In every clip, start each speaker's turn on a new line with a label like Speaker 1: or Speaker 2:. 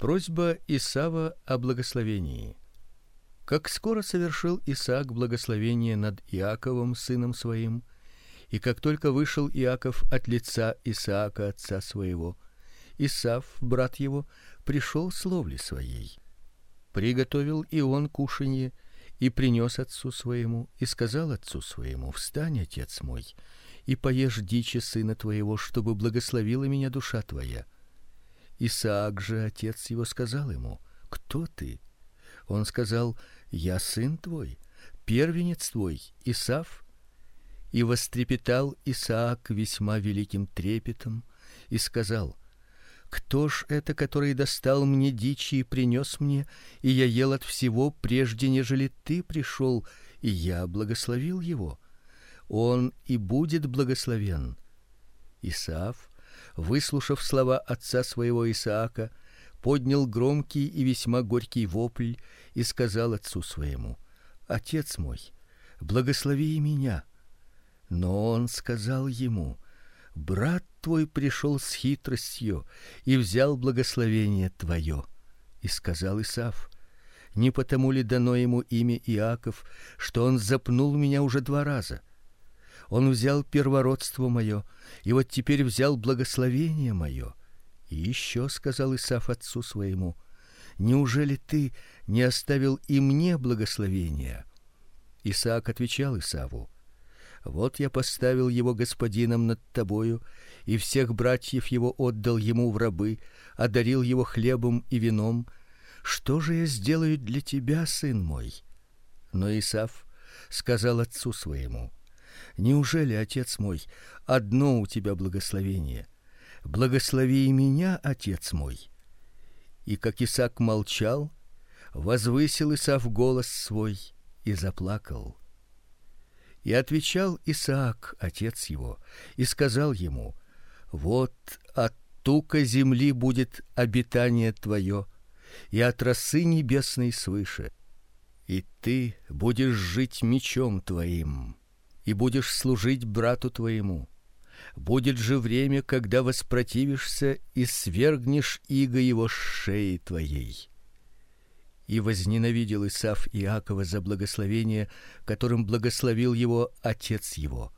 Speaker 1: Просьба Исава о благословении. Как скоро совершил Исаак благословение над Иаковом сыном своим, и как только вышел Иаков от лица Исаака отца своего, Исав, брат его, пришел с ловли своей. Приготовил и он кушанье и принес отцу своему и сказал отцу своему: "Встань, отец мой, и поешь дичи сына твоего, чтобы благословила меня душа твоя". Исаак же отец его сказал ему: "Кто ты?" Он сказал: "Я сын твой, первенец твой, Исав". И вострепетал Исаак весьма великим трепетом и сказал: кто ж это, который достал мне дичи и принес мне, и я ел от всего, прежде нежели ты пришел, и я благословил его? Он и будет благословен. Исаав, выслушав слова отца своего Исаака, поднял громкий и весьма горький вопль и сказал отцу своему: Отец мой, благослови меня. Но он сказал ему: брат твой пришел с хитростью и взял благословение твое. И сказал Исав: не потому ли дано ему имя Иаков, что он запнул меня уже два раза? Он взял первородство мое, и вот теперь взял благословение мое. И еще сказал Исав отцу своему: Неужели ты не оставил и мне благословения? Исаак отвечал Исаву: вот я поставил его господином над тобою, и всех братьев его отдал ему в рабы, одарил его хлебом и вином. Что же я сделаю для тебя, сын мой? Но Исав сказал отцу своему: Неужели, отец мой, одно у тебя благословение? Благослови и меня, отец мой. И как Исаак молчал, возвысил Исав голос свой и заплакал. И отвечал Исаак, отец его, и сказал ему: Вот от тука земли будет обитание твое, и от росы небесной свыше. И ты будешь жить мечом твоим, и будешь служить брату твоему. Будет же время, когда воспротивишься и свергнешь иго его с шеи твоей и возненавидел Исав Иакова за благословение, которым благословил его отец его.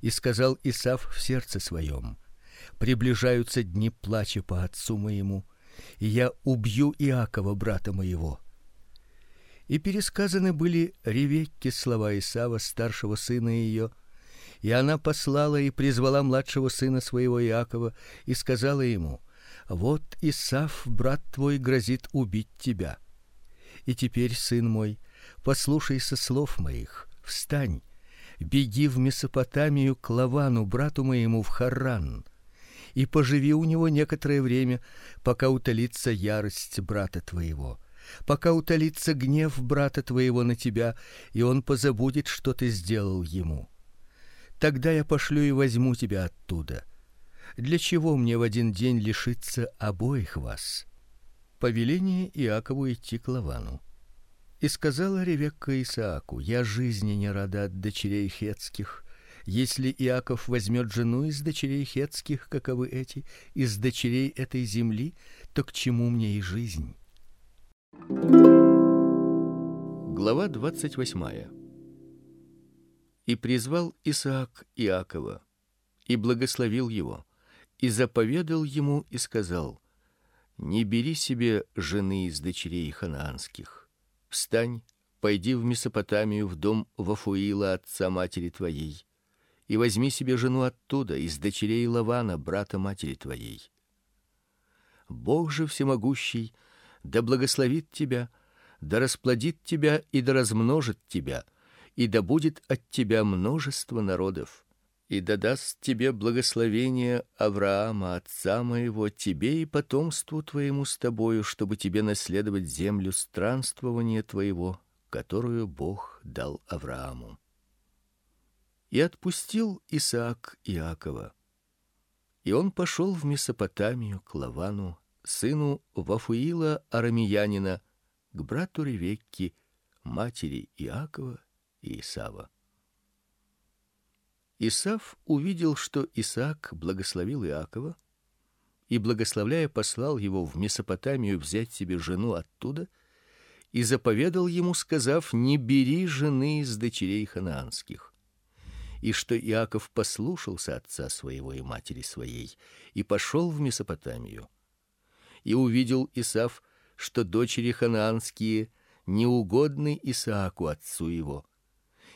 Speaker 1: И сказал Исав в сердце своем: приближаются дни плача по отцу моему, и я убью Иакова брата моего. И пересказаны были Ревекке слова Исава, старшего сына ее, и она послала и призвала младшего сына своего Иакова и сказала ему: Вот Исав, брат твой, грозит убить тебя. И теперь, сын мой, послушайся слов моих. Встань, беги в Месопотамию к Лавану, брату моему в Харран, и поживи у него некоторое время, пока утолится ярость брата твоего, пока утолится гнев брата твоего на тебя, и он позабудет, что ты сделал ему. Тогда я пошлю и возьму тебя оттуда. Для чего мне в один день лишиться обоих вас? повеление Иакову идти к Лавану. И сказала Ревекка Исааку: "Я жизни не рада от дочерей хетских. Если Иаков возьмет жену из дочерей хетских, каковы эти, из дочерей этой земли, то к чему мне и жизнь?" Глава двадцать восьмая. И призвал Исаак Иакова, и благословил его, и заповедал ему и сказал: не бери себе жены из дочерей ханаанских. Встань, пойди в Месопотамию в дом Вафуила отца матери твоей, и возьми себе жену оттуда из дочерей Лавана брата матери твоей. Бог же всемогущий да благословит тебя, да расплодит тебя и да размножит тебя, и да будет от тебя множество народов и дадаст тебе благословение Авраама отца моего тебе и потомству твоему с тобою, чтобы тебе наследовать землю странствования твоего, которую Бог дал Аврааму. И отпустил Исаак Иакова. И он пошел в Месопотамию к Лавану, сыну Вафуила арамеянина, к брату Ревекки, матери Иакова и Исава. Исав увидел, что Исаак благословил Иакова, и благословляя послал его в Месопотамию взять себе жену оттуда и заповедал ему, сказав: "Не бери жены из дочерей ханаанских". И что Иаков послушался отца своего и матери своей и пошел в Месопотамию. И увидел Исав, что дочери ханаанские неугодны Исааку отцу его.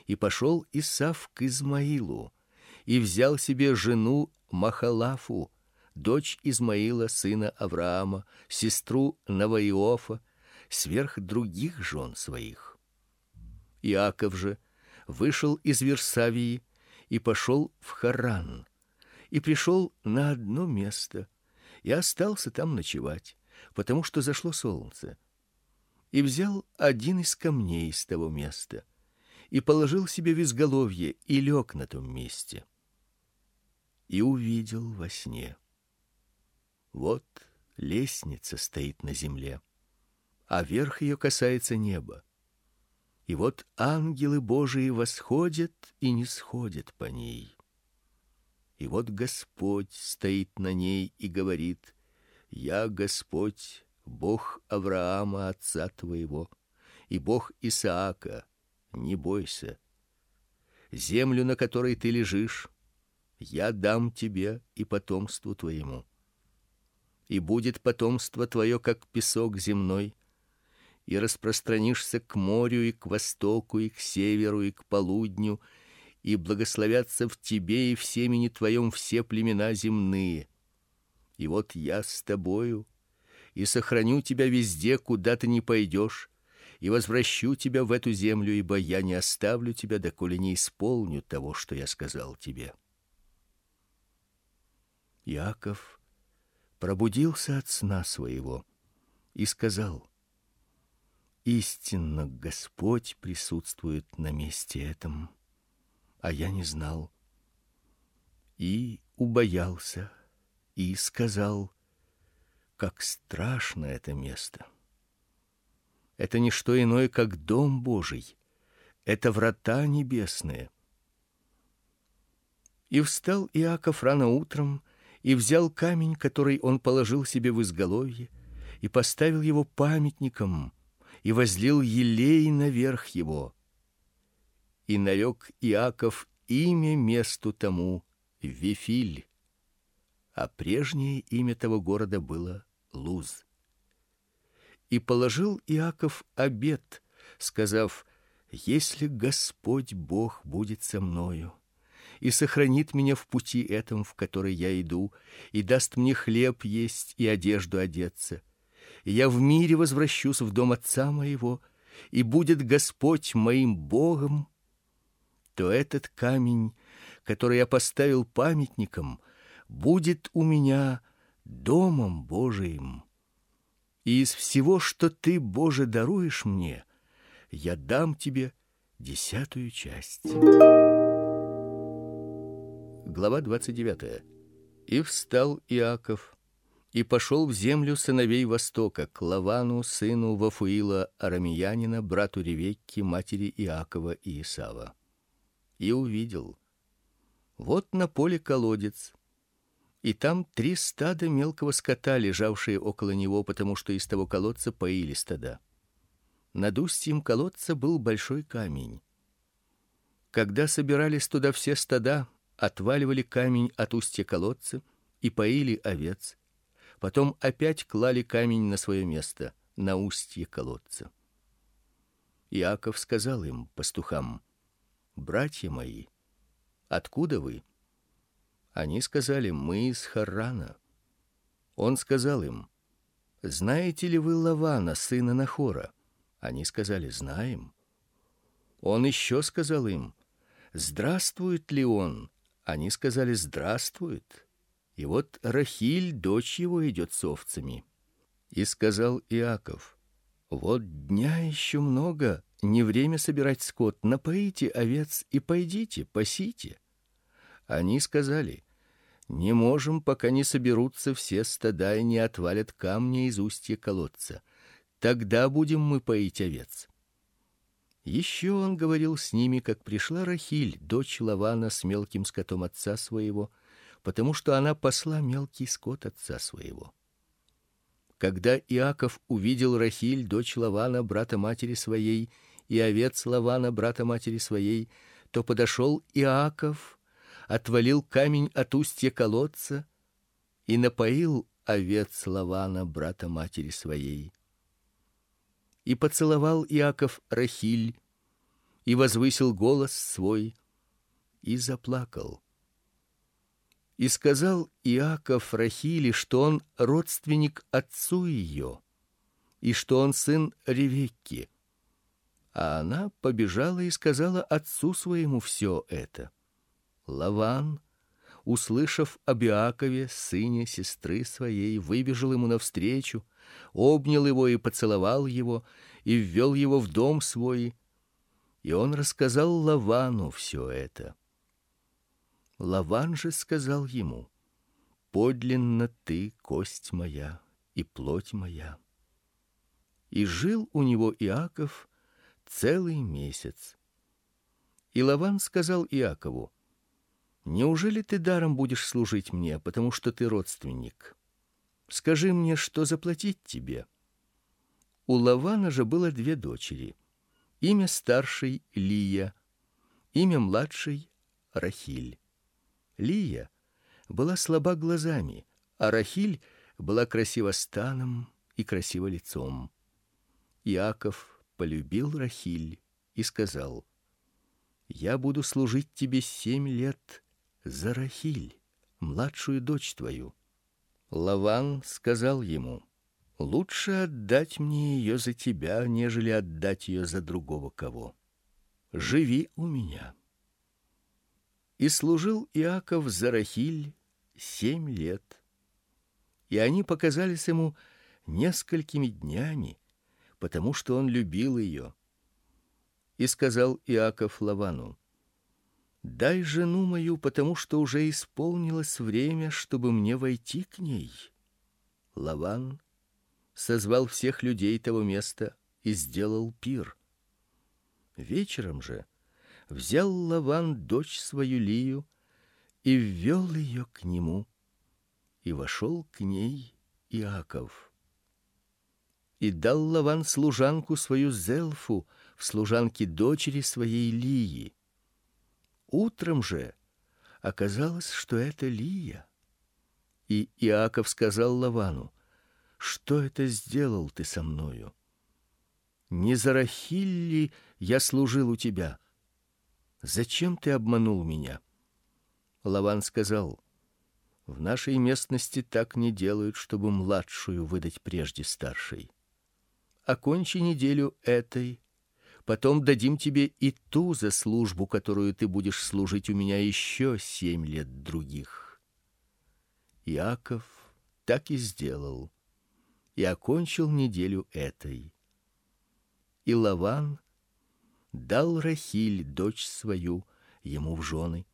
Speaker 1: И пошел Исав к Измаилу и взял себе жену Махалафу, дочь Измаила сына Авраама, сестру Наваиофа, сверх других жен своих. Иаков же вышел из Версавии и пошел в Харан, и пришел на одно место и остался там ночевать, потому что зашло солнце. И взял один из камней с того места и положил себе в изголовье и лег на том месте. И увидел во сне вот лестница стоит на земле, а верх ее касается неба. И вот ангелы Божии восходят и не сходят по ней. И вот Господь стоит на ней и говорит: Я Господь, Бог Авраама отца твоего, и Бог Исаака. Не бойся. Землю, на которой ты лежишь, я дам тебе и потомству твоему и будет потомство твое как песок земной, и распространишься к морю и к востоку и к северу и к полудню, и благословятся в тебе и в семени твоем все племена земные. И вот я с тобою и сохраню тебя везде, куда ты ни пойдешь, и возвращу тебя в эту землю, ибо я не оставлю тебя, доколе не исполню того, что я сказал тебе. Яков пробудился от сна своего и сказал: Истинно Господь присутствует на месте этом, а я не знал. И убоялся и сказал: как страшно это место. Это не что иное, как дом Божий. Это врата небесные. И встал Иаков рано утром и взял камень, который он положил себе в изголовье, и поставил его памятником, и возлил елей наверх его. И нарек Иаков имя месту тому Вифиль, а прежнее имя того города было Луз. И положил Иаков обет, сказав: если Господь Бог будет со мною, и сохранит меня в пути этом, в который я иду, и даст мне хлеб есть и одежду одеться. И я в мире возвращусь в дом отца моего, и будет Господь моим Богом, то этот камень, который я поставил памятником, будет у меня домом Божиим. И из всего, что ты, Боже, даруешь мне, я дам тебе десятую часть. Глава 29. И встал Иаков и пошел в землю сыновей Востока, к Лавану, сыну Вафуила арамеянина, брату Ревекки, матери Иакова и Исава. И увидел: вот на поле колодец, и там три стада мелкого скота, лежавшие около него, потому что из того колодца поили стада. Над устьем колодца был большой камень. Когда собирались туда все стада, отваливали камень от устья колодца и поили овец. Потом опять клали камень на свое место, на устье колодца. Иаков сказал им, пастухам: "Братья мои, откуда вы?" Они сказали: "Мы из Харрана". Он сказал им: "Знаете ли вы Лавана, сына Нахора?" Они сказали: "Знаем". Он еще сказал им: "Здравствует ли он, они сказали: "Здравствует". И вот Рахиль, дочь его, идет с овцами. И сказал Иаков: "Вот дня еще много, не время собирать скот, напоите овец и пойдите, пасите". Они сказали: "Не можем, пока не соберутся все стада и не отвалят камни из устья колодца. Тогда будем мы поить овец". Еще он говорил с ними, как пришла Рахиль, дочь Лавана с мелким скотом отца своего, потому что она пасла мелкий скот отца своего. Когда Иаков увидел Рахиль, дочь Лавана, брата матери своей, и овец Лавана, брата матери своей, то подошел Иаков, отвалил камень от устья колодца и напоил овец Лавана, брата матери своей. И поцеловал Иаков Рахиль, и возвысил голос свой, и заплакал. И сказал Иаков Рахиле, что он родственник отцу ее, и что он сын Ревекки. А она побежала и сказала отцу своему все это. Лаван, услышав об Иакове, сыне сестры своей, выбежал ему навстречу, обнял его и поцеловал его, и ввел его в дом свой, и он рассказал Лавану все это. Лаван же сказал ему: Подлинно ты кость моя и плоть моя. И жил у него Иаков целый месяц. И Лаван сказал Иакову: Неужели ты даром будешь служить мне, потому что ты родственник? Скажи мне, что заплатить тебе? У Лавана же было две дочери. Имя старшей Лия, имя младшей Рахиль. Лия была слаба глазами, а Рахиль была красива станом и красива лицом. Иаков полюбил Рахиль и сказал: Я буду служить тебе семь лет за Рахиль, младшую дочь твою. Лаван сказал ему: Лучше отдать мне ее за тебя, нежели отдать ее за другого кого. Живи у меня. И служил Иаков за Рахиль семь лет. И они показались ему несколькими днями, потому что он любил ее. И сказал Иаков Лавану: Дай жену мою, потому что уже исполнилось время, чтобы мне войти к ней. Лаван созвал всех людей того места и сделал пир. Вечером же взял Лаван дочь свою Лию и ввел ее к нему, и вошел к ней Иаков. И дал Лаван служанку свою Зелфу в служанке дочери своей Лии. Утром же оказалось, что это Лия. И Иаков сказал Лавану: "Что это сделал ты со мною? Не за Рахиль ли я служил у тебя?" Зачем ты обманул меня? Лаван сказал: В нашей местности так не делают, чтобы младшую выдать прежде старшей. Окончи неделю этой, потом дадим тебе и ту за службу, которую ты будешь служить у меня еще семь лет других. Иаков так и сделал и окончил неделю этой. И Лаван дал Рахиль дочь свою ему в жены.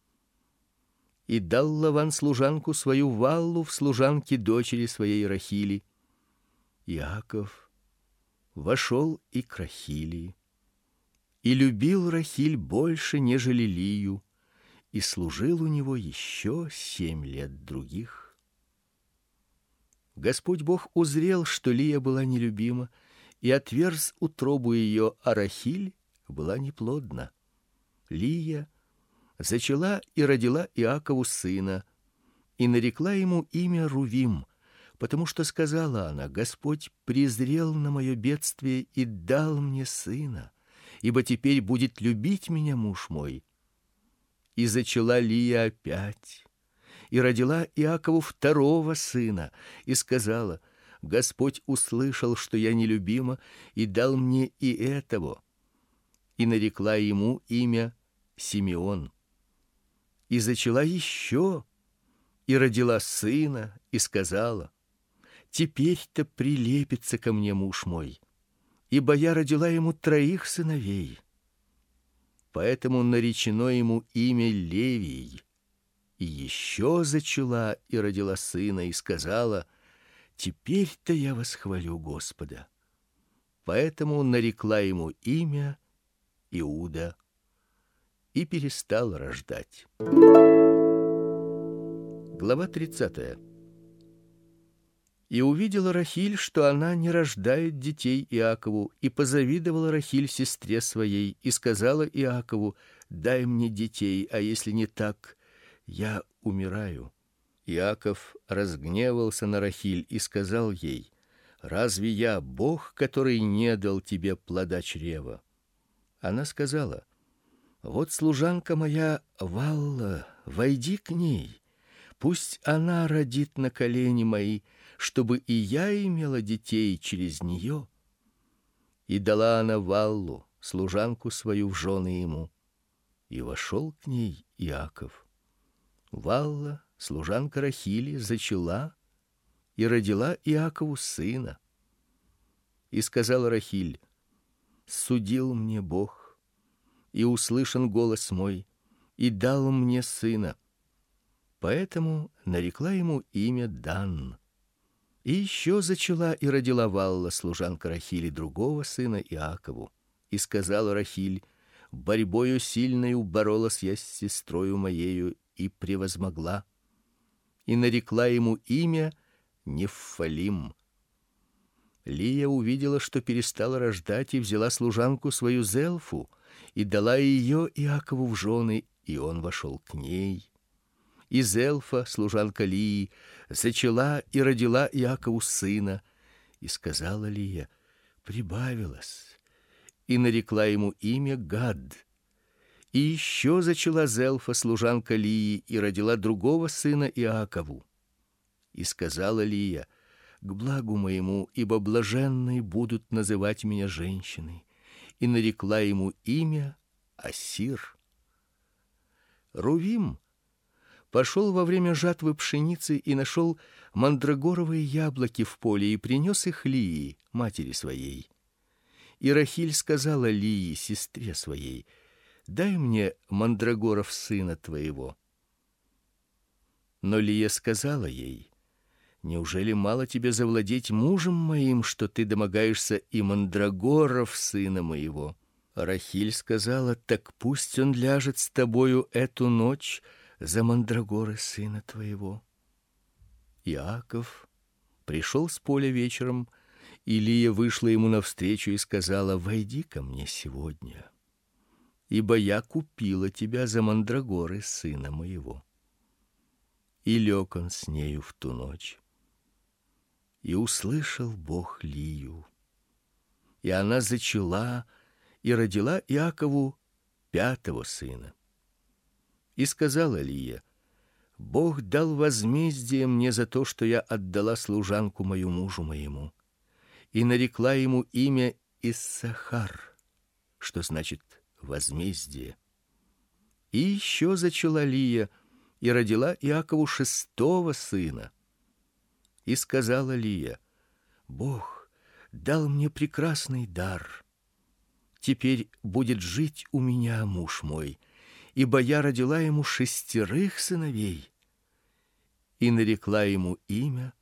Speaker 1: И дал Лаван служанку свою Валлу в служанке дочери своей Рахили. Иаков вошел и к Рахили, и любил Рахиль больше, нежели Лию, и служил у него еще семь лет других. Господь Бог узрел, что Лия была нелюбима, и отверз утробу ее, а Рахиль была неплодна. Лия зачала и родила Иакову сына, и нарекла ему имя Рувим, потому что сказала она: Господь презрел на мое бедствие и дал мне сына, ибо теперь будет любить меня муж мой. И зачала Лия опять, и родила Иакову второго сына, и сказала: Господь услышал, что я нелюбима, и дал мне и этого и нарекла ему имя Симеон. И зачала еще и родила сына и сказала: Теперь-то прилепится ко мне муж мой, ибо я родила ему троих сыновей. Поэтому наречено ему имя Левий. И еще зачала и родила сына и сказала: Теперь-то я восхвалю Господа. Поэтому нарекла ему имя Иуда и перестал рождать. Глава 30. И увидела Рахиль, что она не рождает детей Иакову, и позавидовала Рахиль сестре своей и сказала Иакову: "Дай мне детей, а если не так, я умираю". Иаков разгневался на Рахиль и сказал ей: "Разве я Бог, который не дал тебе плода чрева?" Она сказала: "Вот служанка моя Валла, войди к ней. Пусть она родит на колени мои, чтобы и я имела детей через нее. И дала она Валлу, служанку свою в жены ему. И вошел к ней Иаков. Валла, служанка Рахили, зачала и родила Иакову сына. И сказала Рахиль: судил мне Бог, и услышан голос мой, и дал мне сына. Поэтому нарекла ему имя Дан. И еще зачала и родила Валла, служанка Рахили, другого сына Иакову. И сказала Рахиль: борьбою сильною боролась я с сестрою моею и превозмогла. И нарекла ему имя Нефалим. Лия увидела, что перестала рождать, и взяла служанку свою Зелфу и дала ее Иакову в жены, и он вошел к ней и Зелфа, служанка Лии, зачала и родила Иакову сына, и сказала Лия: прибавилась, и нарекла ему имя Гад. И еще зачала Зелфа, служанка Лии, и родила другого сына Иакову. И сказала Лия: к благу моему, ибо блаженные будут называть меня женщиной, и нарекла ему имя Асир. Рувим пошел во время жатвы пшеницы и нашел мандрагоровые яблоки в поле и принес их Лии, матери своей. И Рахиль сказала Лии, сестре своей: "Дай мне мандрагоров сына твоего". Но Лия сказала ей: Неужели мало тебе завладеть мужем моим, что ты домогаешься и мандрагоров сына моего? Рахиль сказала: так пусть он ляжет с тобою эту ночь, за мандрагоры сына твоего. Иаков пришел с поля вечером, и Лия вышла ему навстречу и сказала: "Войди ко мне сегодня, ибо я купила тебя за мандрагоры сына моего". И лег он с нею в ту ночь. И услышал Бог Лию. И она зачала и родила Иакову пятого сына. И сказала Лия: Бог дал возмездие мне за то, что я отдала служанку мою мужу моему, и нарекла ему имя Иссахар, что значит возмездие. И еще зачала Лия и родила Иакову шестого сына. И сказала Лия: Бог дал мне прекрасный дар. Теперь будет жить у меня муж мой ибо я родила ему шестерых сыновей и нарекла ему имя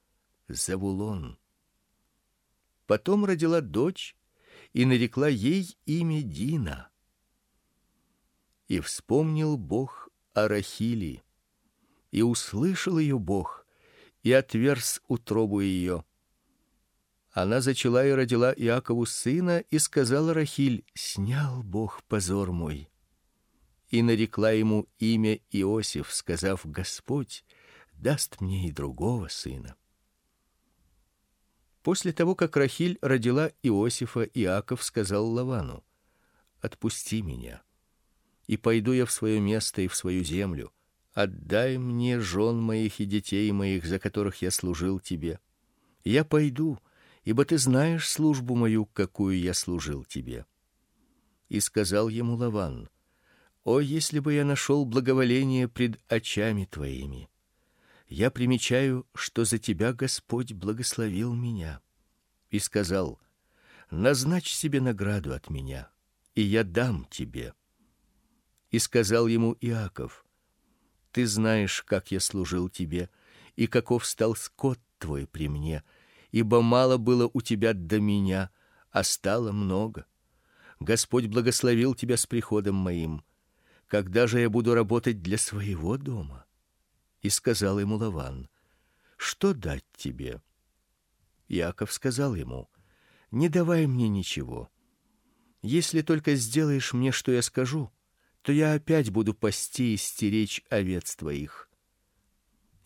Speaker 1: Завулон. Потом родила дочь и нарекла ей имя Дина. И вспомнил Бог о Рахили, и услышал ее Бог, и отверз утробу ее. Она зачала и родила Иакову сына, и сказала Рахиль: "Снял Бог позор мой" и нарекла ему имя Иосиф, сказав: Господь даст мне и другого сына. После того, как Рахиль родила Иосифа, Иаков сказал Лавану: Отпусти меня, и пойду я в свое место и в свою землю. Отдай мне жен моих и детей моих, за которых я служил тебе. Я пойду, ибо ты знаешь службу мою, какую я служил тебе. И сказал ему Лаван: о, если бы я нашел благоволение пред очами твоими! Я примечаю, что за тебя Господь благословил меня и сказал: назначь себе награду от меня, и я дам тебе. И сказал ему Иаков: ты знаешь, как я служил тебе и каков стал скот твой при мне, ибо мало было у тебя до меня, а стало много. Господь благословил тебя с приходом моим когда же я буду работать для своего дома? И сказал ему Лаван: "Что дать тебе?" Яков сказал ему: "Не давай мне ничего. Если только сделаешь мне, что я скажу, то я опять буду пасти и стеречь овец твоих.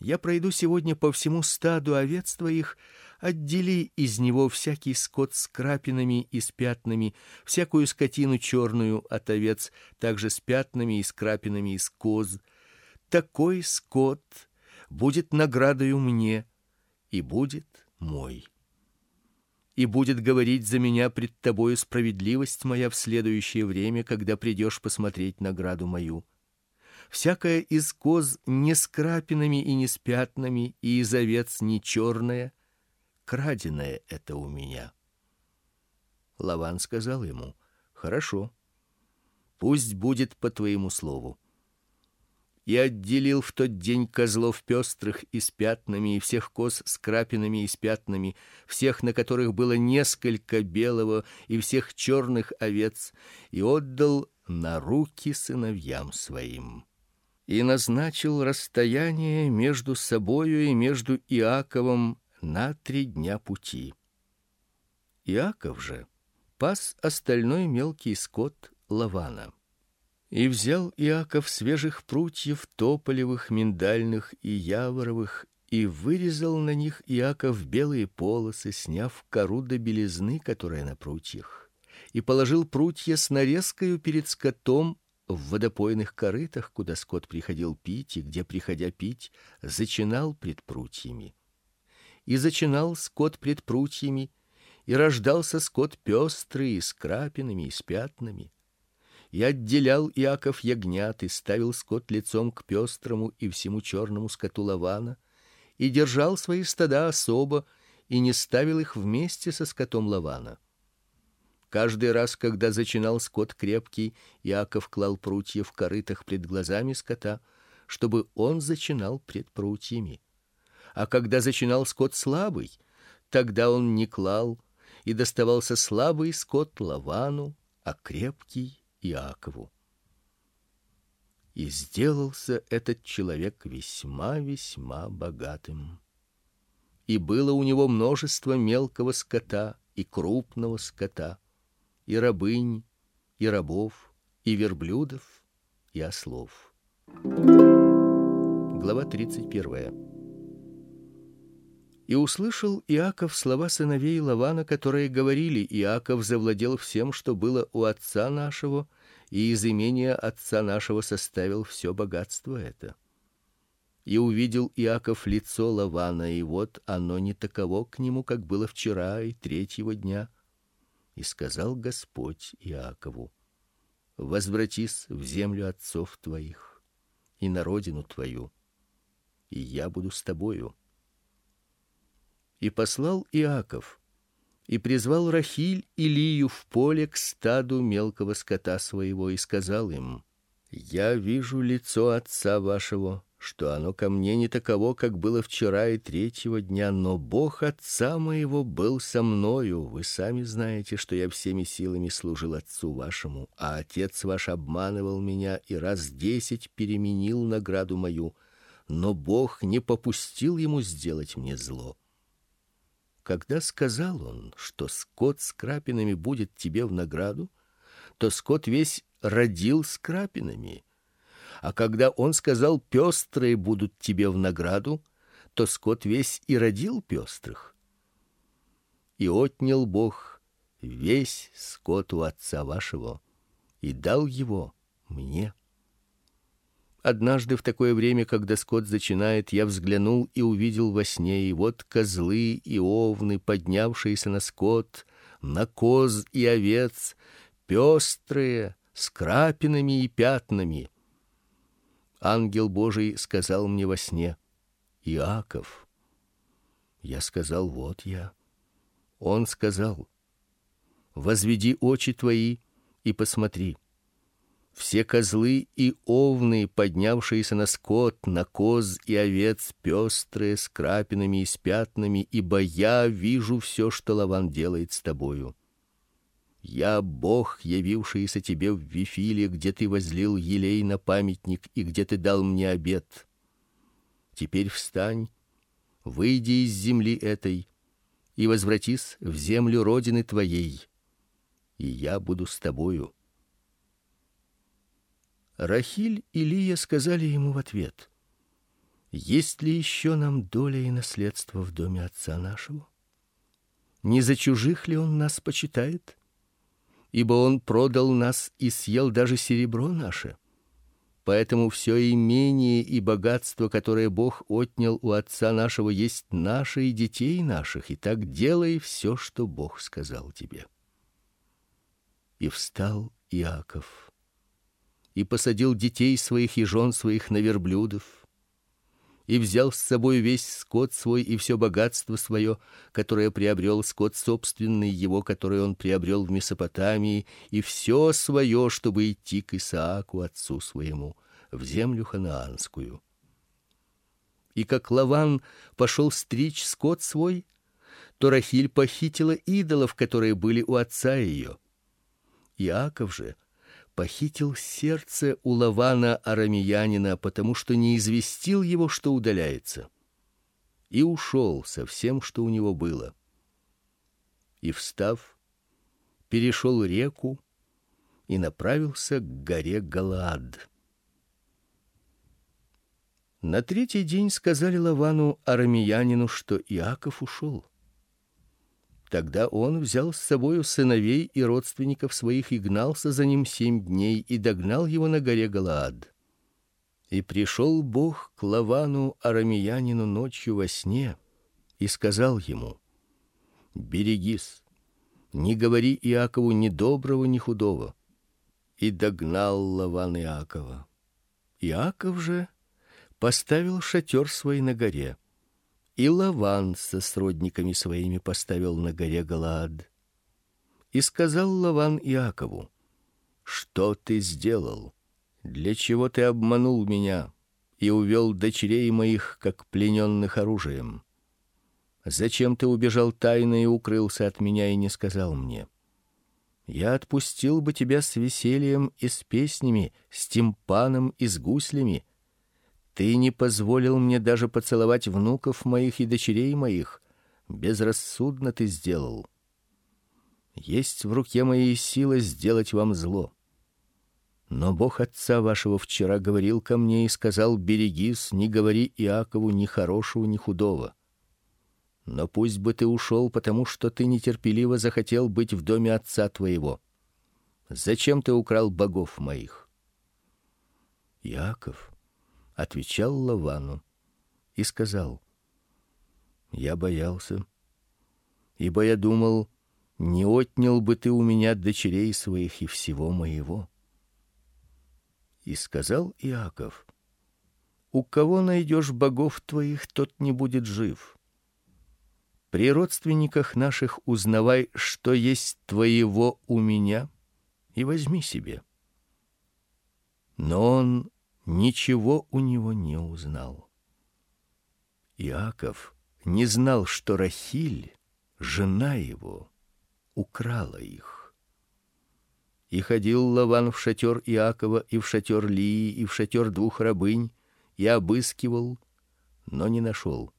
Speaker 1: Я пройду сегодня по всему стаду овец твоих, отдели из него всякий скот с крапинами и с пятнами, всякую скотину черную от овец, также с пятнами и с крапинами из коз. Такой скот будет наградою мне и будет мой. И будет говорить за меня пред тобою справедливость моя в следующее время, когда придешь посмотреть награду мою всякая из коз не с крапинами и не с пятнами, и из овец не черная, краденое это у меня. Лаван сказал ему: "Хорошо. Пусть будет по твоему слову". И отделил в тот день козлов пестрых и с пятнами и всех коз с крапинами и с пятнами, всех, на которых было несколько белого, и всех черных овец, и отдал на руки сыновьям своим и назначил расстояние между собою и между Иаковом на три дня пути. Иаков же пас остальной мелкий скот Лавана. И взял Иаков свежих прутьев тополевых, миндальных и яворовых и вырезал на них Иаков белые полосы, сняв кору до белизны, которая на прутьях, и положил прутья с нарезкою перед скотом в водопойных корытах, куда скот приходил пить и где, приходя пить, зачинал пред прутьями. И зачинал скот пред прутьями, и рождался скот пестрый, с крапинами и с пятнами. И отделял Иаков ягнят и ставил скот лицом к пестрому и всему черному скоту Лавана, и держал свои стада особо и не ставил их вместе со скотом Лавана. Каждый раз, когда зачинал скот крепкий, Иаков клал прутья в корытах пред глазами скота, чтобы он зачинал пред прутьями. А когда зачинал скот слабый, тогда он не клал, и доставался слабый скот Лавану, а крепкий Иакову. И сделался этот человек весьма-весьма богатым. И было у него множество мелкого скота и крупного скота и рабынь, и рабов, и верблюдов, и ослов. Глава 31. И услышал Иаков слова сыновей Лавана, которые говорили: Иаков завладел всем, что было у отца нашего, и из имения отца нашего составил все богатство это. И увидел Иаков лицо Лавана, и вот оно не таково к нему, как было вчера и третьего дня. И сказал Господь Иакову: Возвратись в землю отцов твоих и на родину твою, и я буду с тобою. И послал Иаков и призвал Рахиль и Лию в поле к стаду мелкого скота своего и сказал им: Я вижу лицо отца вашего что оно ко мне не таково, как было вчера и третьего дня, но Бог отца моего был со мною. Вы сами знаете, что я всеми силами служил отцу вашему, а отец ваш обманывал меня и раз десять переменил награду мою, но Бог не попустил ему сделать мне зло. Когда сказал он, что скот с крапинами будет тебе в награду, то скот весь родил с крапинами а когда он сказал: "Пестрые будут тебе в награду", то скот весь и родил пестрых. И отнял Бог весь скот у отца вашего и дал его мне. Однажды в такое время, когда скот зачинает, я взглянул и увидел во сне, и вот козлы и овны, поднявшиеся на скот, на коз и овец, пестрые, с крапинами и пятнами, ангел Божий сказал мне во сне: Иаков. Я сказал: вот я. Он сказал: Возведи очи твои и посмотри. Все козлы и овны, поднявшиеся на скот, на коз и овец, пестрые с крапинами и с пятнами, ибо я вижу все, что Лаван делает с тобою. Я Бог, явившийся тебе в Вифиле, где ты возлил елей на памятник и где ты дал мне обет. Теперь встань, выйди из земли этой и возвратись в землю родины твоей, и я буду с тобою. Рахиль и Лия сказали ему в ответ: Есть ли еще нам доля и наследство в доме отца нашего? Не за чужих ли он нас почитает? Ибо он продал нас и съел даже серебро наше. Поэтому все имение и богатство, которое Бог отнял у отца нашего, есть наше и детей наших, и так делай все, что Бог сказал тебе. И встал Иаков и посадил детей своих и жен своих на верблюдов и взял с собой весь скот свой и все богатство свое, которое приобрел скот собственный его, который он приобрел в Месопотамии, и все свое, чтобы идти к Исааку отцу своему в землю ханаанскую. И как Лаван пошел стричь скот свой, то Рахиль похитила идолов, которые были у отца ее. Иаков же похитил сердце у Лавана арамеянина, потому что не известил его, что удаляется, и ушел со всем, что у него было. И встав, перешел реку и направился к горе Галаад. На третий день сказали Лавану арамеянину, что Иаков ушел. Тогда он взял с собою сыновей и родственников своих и гнался за ним семь дней и догнал его на горе Галаад. И пришел Бог к Лавану арамеянину ночью во сне и сказал ему: Берегись, не говори Иакову ни доброго, ни худого. И догнал Лаван Иакова. Иаков же поставил шатер свой на горе и Лаван со сродниками своими поставил на горе Галаад. И сказал Лаван Иакову: Что ты сделал? Для чего ты обманул меня и увел дочерей моих как плененных оружием? Зачем ты убежал тайно и укрылся от меня и не сказал мне? Я отпустил бы тебя с весельем и с песнями, с тимпаном и с гуслями ты не позволил мне даже поцеловать внуков моих и дочерей моих. Безрассудно ты сделал. Есть в руке моей сила сделать вам зло. Но Бог отца вашего вчера говорил ко мне и сказал: берегись, не говори Иакову ни хорошего, ни худого. Но пусть бы ты ушел, потому что ты нетерпеливо захотел быть в доме отца твоего. Зачем ты украл богов моих? Иаков отвечал Лавану и сказал: Я боялся, ибо я думал, не отнял бы ты у меня дочерей своих и всего моего. И сказал Иаков: У кого найдешь богов твоих, тот не будет жив. При родственниках наших узнавай, что есть твоего у меня, и возьми себе. Но он ничего у него не узнал. Иаков не знал, что Рахиль, жена его, украла их. И ходил Лаван в шатер Иакова и в шатер Лии и в шатер двух рабынь и обыскивал, но не нашел.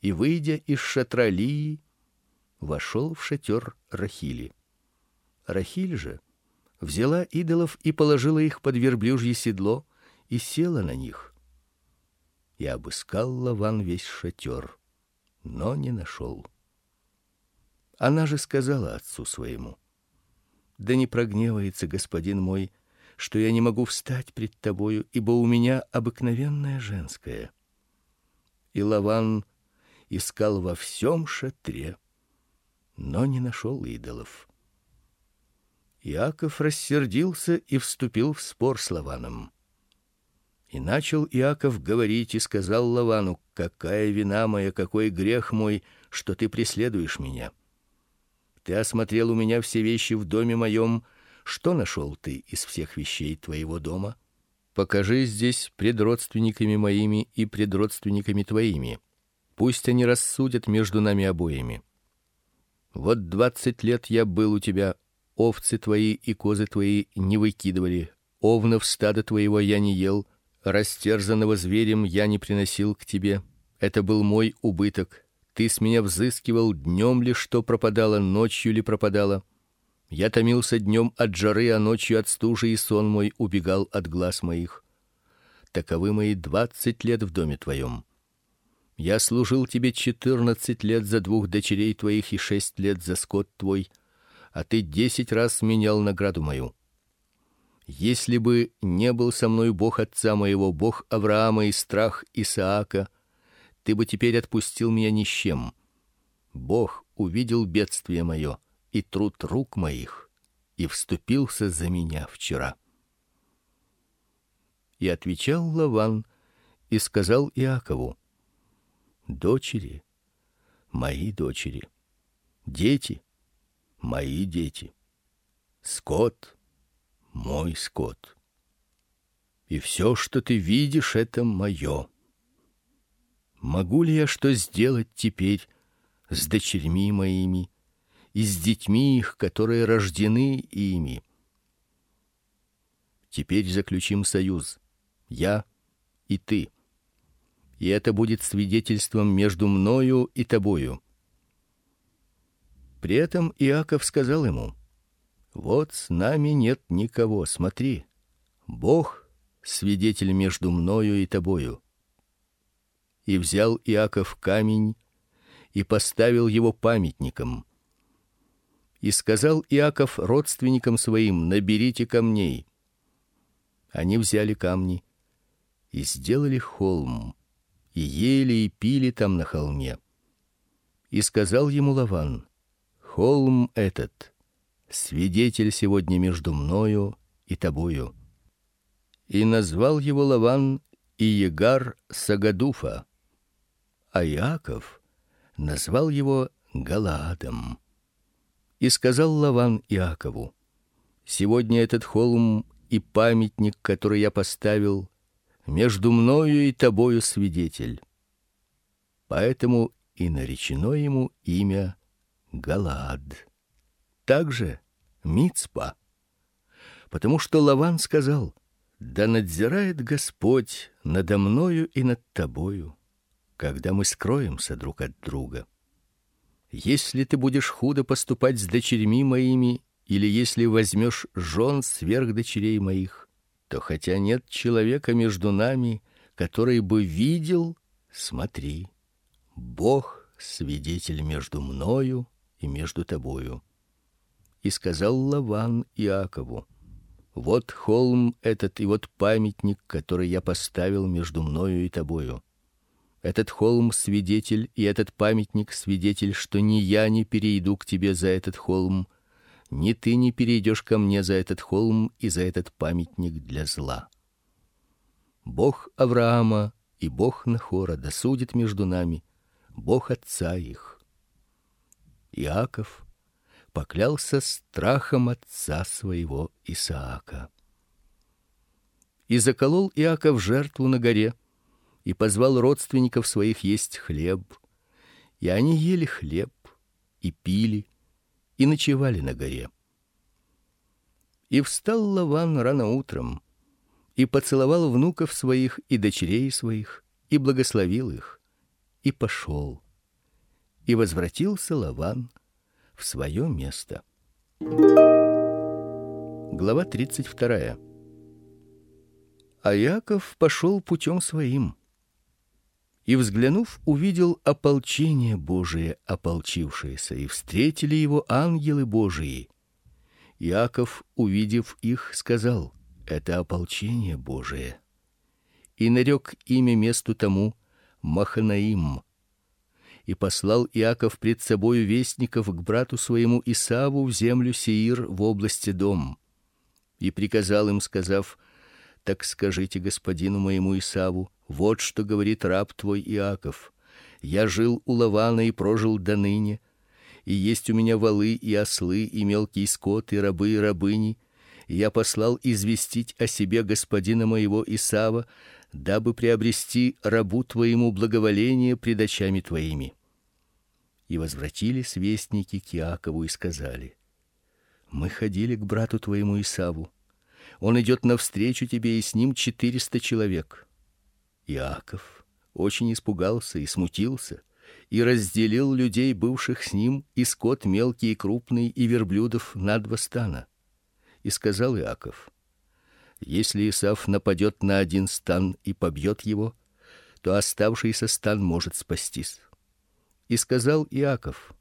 Speaker 1: И выйдя из шатра Лии, вошел в шатер Рахили. Рахиль же взяла идолов и положила их под верблюжье седло и села на них. И обыскал Лаван весь шатер, но не нашел. Она же сказала отцу своему: Да не прогневается господин мой, что я не могу встать пред тобою, ибо у меня обыкновенная женская. И Лаван искал во всем шатре, но не нашел идолов. Иаков рассердился и вступил в спор с Лаваном. И начал Иаков говорить и сказал Лавану: "Какая вина моя, какой грех мой, что ты преследуешь меня? Ты осмотрел у меня все вещи в доме моем, что нашел ты из всех вещей твоего дома? Покажи здесь пред родственниками моими и пред родственниками твоими. Пусть они рассудят между нами обоими. Вот двадцать лет я был у тебя, овцы твои и козы твои не выкидывали, овнов стада твоего я не ел, растерзанного зверем я не приносил к тебе. Это был мой убыток. Ты с меня взыскивал днем ли что пропадало, ночью ли пропадало. Я томился днем от жары, а ночью от стужи, и сон мой убегал от глаз моих. Таковы мои двадцать лет в доме твоем. Я служил тебе четырнадцать лет за двух дочерей твоих и шесть лет за скот твой, а ты десять раз менял награду мою. Если бы не был со мной Бог отца моего, Бог Авраама и страх Исаака, ты бы теперь отпустил меня ни с чем. Бог увидел бедствие мое и труд рук моих и вступился за меня вчера. И отвечал Лаван и сказал Иакову: дочери, мои дочери, дети, мои дети, скот, мой скот. И все, что ты видишь, это мое. Могу ли я что сделать теперь с дочерьми моими и с детьми их, которые рождены ими? Теперь заключим союз, я и ты и это будет свидетельством между мною и тобою. При этом Иаков сказал ему: Вот с нами нет никого, смотри. Бог свидетель между мною и тобою. И взял Иаков камень и поставил его памятником. И сказал Иаков родственникам своим: наберите камней. Они взяли камни и сделали холм и ели и пили там на холме. И сказал ему Лаван: Холм этот свидетель сегодня между мною и тобою. И назвал его Лаван Иегар Сагадуфа, а Иаков назвал его Галаадом. И сказал Лаван Иакову: Сегодня этот холм и памятник, который я поставил, между мною и тобою свидетель. Поэтому и наречено ему имя Галаад. Также Мицпа, потому что Лаван сказал: да надзирает Господь надо мною и над тобою, когда мы скроемся друг от друга. Если ты будешь худо поступать с дочерьми моими, или если возьмешь жен сверх дочерей моих, то хотя нет человека между нами, который бы видел, смотри, Бог свидетель между мною и между тобою. И сказал Лаван Иакову: Вот холм этот и вот памятник, который я поставил между мною и тобою. Этот холм свидетель, и этот памятник свидетель, что ни я не перейду к тебе за этот холм, ни ты не перейдешь ко мне за этот холм и за этот памятник для зла. Бог Авраама и Бог Нахора досудит между нами, Бог отца их. Иаков поклялся страхом отца своего Исаака. И заколол Иаков жертву на горе и позвал родственников своих есть хлеб. И они ели хлеб и пили и ночевали на горе. И встал Лаван рано утром и поцеловал внуков своих и дочерей своих и благословил их и пошел. И возвратился Лаван в свое место. Глава тридцать вторая. А Яков пошел путем своим и взглянув, увидел ополчение Божие, ополчившееся, и встретили его ангелы Божии. Иаков, увидев их, сказал: "Это ополчение Божие". И нарек имя месту тому Маханаим. И послал Иаков пред собою вестников к брату своему Исаву в землю Сеир в области Дом. И приказал им, сказав: "Так скажите господину моему Исаву: вот что говорит раб твой Иаков: Я жил у Лавана и прожил до ныне, и есть у меня волы и ослы и мелкий скот и рабы и рабыни. Я послал известить о себе господина моего Исава, дабы приобрести рабу твоему благоволение пред очами твоими. И возвратились вестники к Иакову и сказали: Мы ходили к брату твоему Исаву, Он идет навстречу тебе, и с ним четыреста человек. Иаков очень испугался и смутился, и разделил людей, бывших с ним, и скот мелкий и крупный, и верблюдов на два стана. И сказал Иаков: Если Исав нападет на один стан и побьет его, то оставшийся стан может спастись. И сказал Иаков: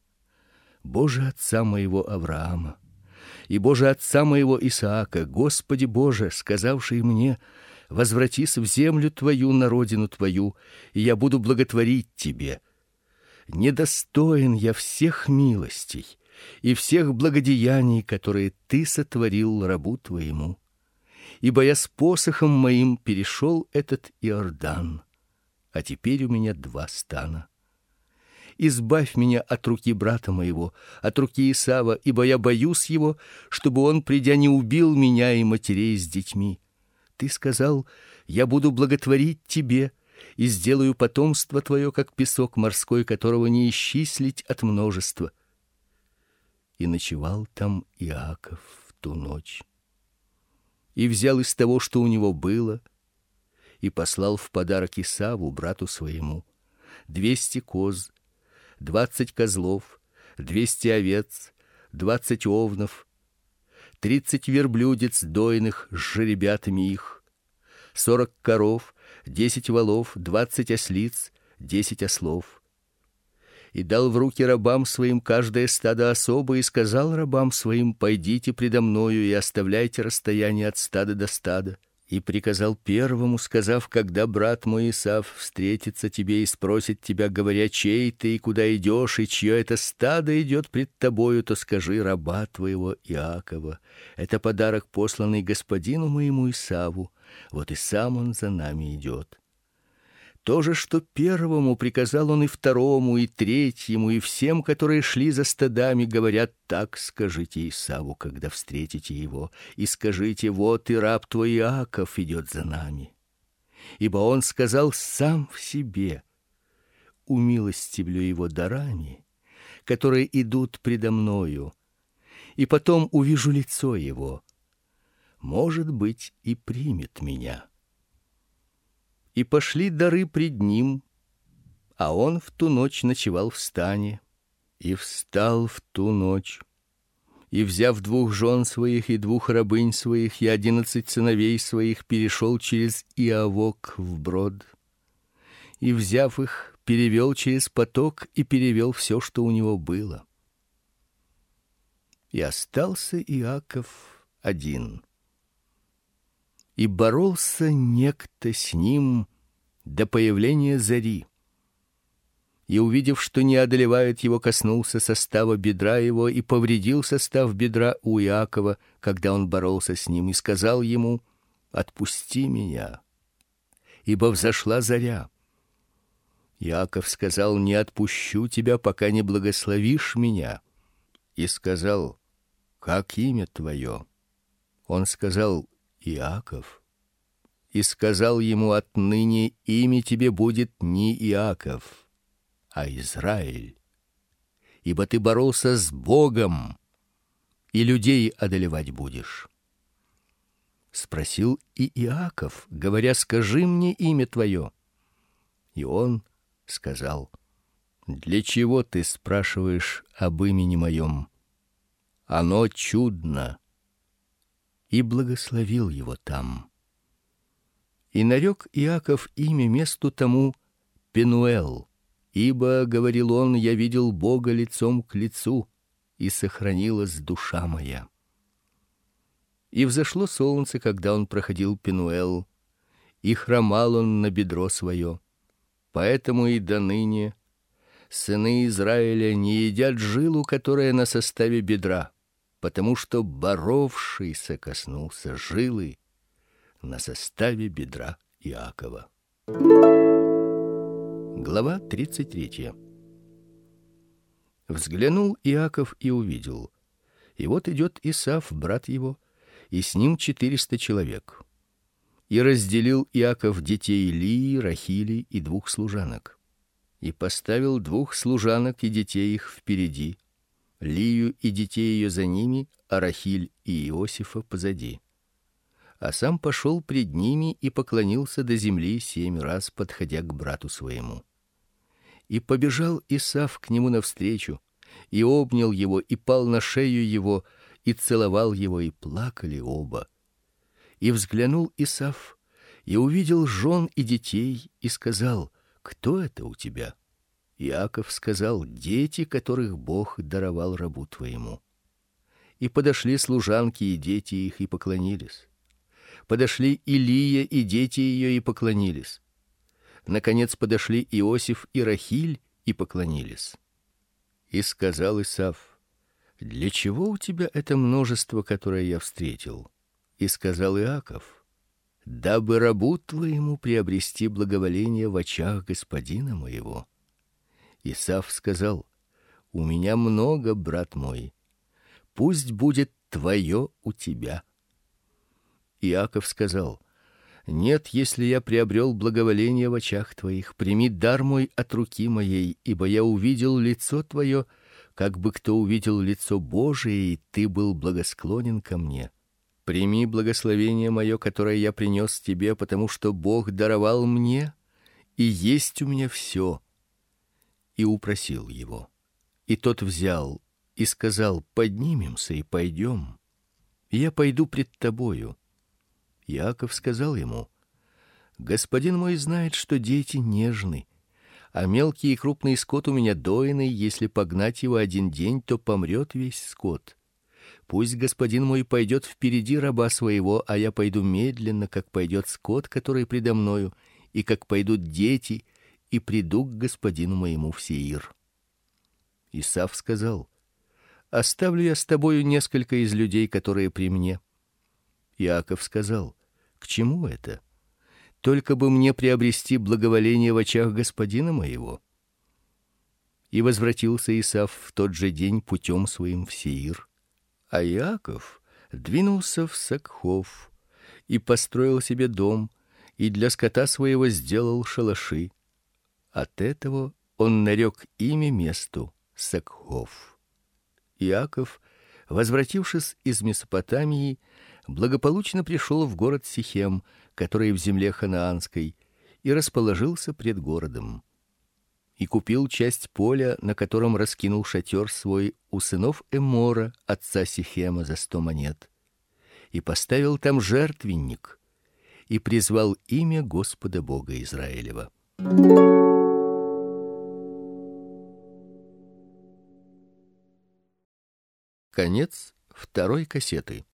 Speaker 1: Боже отца моего Авраама, и Боже отца моего Исаака, Господи Боже, сказавший мне: возвратись в землю твою, на родину твою, и я буду благотворить тебе. Недостоин я всех милостей и всех благодеяний, которые ты сотворил рабу твоему. Ибо я с посохом моим перешел этот Иордан, а теперь у меня два стана избавь меня от руки брата моего, от руки Исава, ибо я боюсь его, чтобы он придя не убил меня и матерей с детьми. Ты сказал: я буду благотворить тебе и сделаю потомство твое как песок морской, которого не исчислить от множества. И ночевал там Иаков в ту ночь. И взял из того, что у него было, и послал в подарок Исаву брату своему двести коз двадцать козлов, двести овец, двадцать овнов, тридцать верблюдец дойных с жеребятами их, сорок коров, десять волов, двадцать ослиц, десять ослов. И дал в руки рабам своим каждое стадо особо и сказал рабам своим: пойдите предо мною и оставляйте расстояние от стада до стада и приказал первому, сказав: когда брат мой Исав встретится тебе и спросит тебя, говоря: чей ты и куда идешь и чье это стадо идет пред тобою, то скажи: раба твоего Иакова. Это подарок посланный господину моему Исаву. Вот и сам он за нами идет. То же, что первому приказал он и второму, и третьему, и всем, которые шли за стадами, говорят: так скажите Исаву, когда встретите его, и скажите: вот и раб твой Иаков идет за нами. Ибо он сказал сам в себе: умилостивлю его дарами, которые идут предо мною, и потом увижу лицо его. Может быть, и примет меня и пошли дары пред ним, а он в ту ночь ночевал в стане и встал в ту ночь. И взяв двух жен своих и двух рабынь своих и одиннадцать сыновей своих, перешел через Иавок в брод. И взяв их, перевел через поток и перевел все, что у него было. И остался Иаков один и боролся некто с ним до появления зари. И увидев, что не одолевает его, коснулся состава бедра его и повредил состав бедра у Иакова, когда он боролся с ним, и сказал ему: "Отпусти меня, ибо взошла заря". Иаков сказал: "Не отпущу тебя, пока не благословишь меня". И сказал: "Как имя твое?" Он сказал: Иаков. И сказал ему: отныне имя тебе будет не Иаков, а Израиль, ибо ты боролся с Богом и людей одолевать будешь. Спросил и Иаков, говоря: скажи мне имя твое. И он сказал: Для чего ты спрашиваешь об имени моем? Оно чудно и благословил его там. И нарек Иаков имя месту тому Пенуэл, ибо говорил он: я видел Бога лицом к лицу, и сохранилась душа моя. И взошло солнце, когда он проходил Пенуэл, и хромал он на бедро свое. Поэтому и до ныне сыны Израиля не едят жилу, которая на составе бедра, потому что боровшийся коснулся жилы на составе бедра Иакова. Глава 33. Взглянул Иаков и увидел. И вот идет Исав, брат его, и с ним четыреста человек. И разделил Иаков детей Лии, Рахили и двух служанок. И поставил двух служанок и детей их впереди, Лию и детей ее за ними, а Рахиль и Иосифа позади. а сам пошел пред ними и поклонился до земли семь раз, подходя к брату своему. И побежал Исав к нему навстречу, и обнял его, и пал на шею его, и целовал его, и плакали оба. И взглянул Исав, и увидел жен и детей, и сказал: "Кто это у тебя?" Иаков сказал: "Дети, которых Бог даровал рабу твоему". И подошли служанки и дети их и поклонились подошли Илия и дети ее и поклонились. Наконец подошли Иосиф и Рахиль и поклонились. И сказал Исав: Для чего у тебя это множество, которое я встретил? И сказал Иаков: Дабы рабу твоему приобрести благоволение в очах господина моего. Исав сказал: У меня много, брат мой. Пусть будет твое у тебя. Иаков сказал: нет, если я приобрел благоволение в очах твоих, прими дар мой от руки моей, ибо я увидел лицо твое, как бы кто увидел лицо Божие, и ты был благосклонен ко мне. Прими благословение мое, которое я принес тебе, потому что Бог даровал мне, и есть у меня все. И упросил его. И тот взял и сказал: поднимемся и пойдем. Я пойду пред тобою Яков сказал ему: Господин мой знает, что дети нежны, а мелкий и крупный скот у меня дойный, если погнать его один день, то помрет весь скот. Пусть господин мой пойдет впереди раба своего, а я пойду медленно, как пойдет скот, который предо мною, и как пойдут дети, и приду к господину моему в Сеир. Исав сказал: Оставлю я с тобою несколько из людей, которые при мне. Иаков сказал: "К чему это? Только бы мне приобрести благоволение в очах господина моего". И возвратился Исав в тот же день путем своим в Сеир, а Иаков двинулся в Сакхов и построил себе дом и для скота своего сделал шалаши. От этого он нарек имя месту Сакхов. Иаков, возвратившись из Месопотамии, благополучно пришел в город Сихем, который в земле ханаанской, и расположился пред городом. И купил часть поля, на котором раскинул шатер свой у сынов Эмора, отца Сихема, за сто монет. И поставил там жертвенник и призвал имя Господа Бога Израилева. Конец второй кассеты.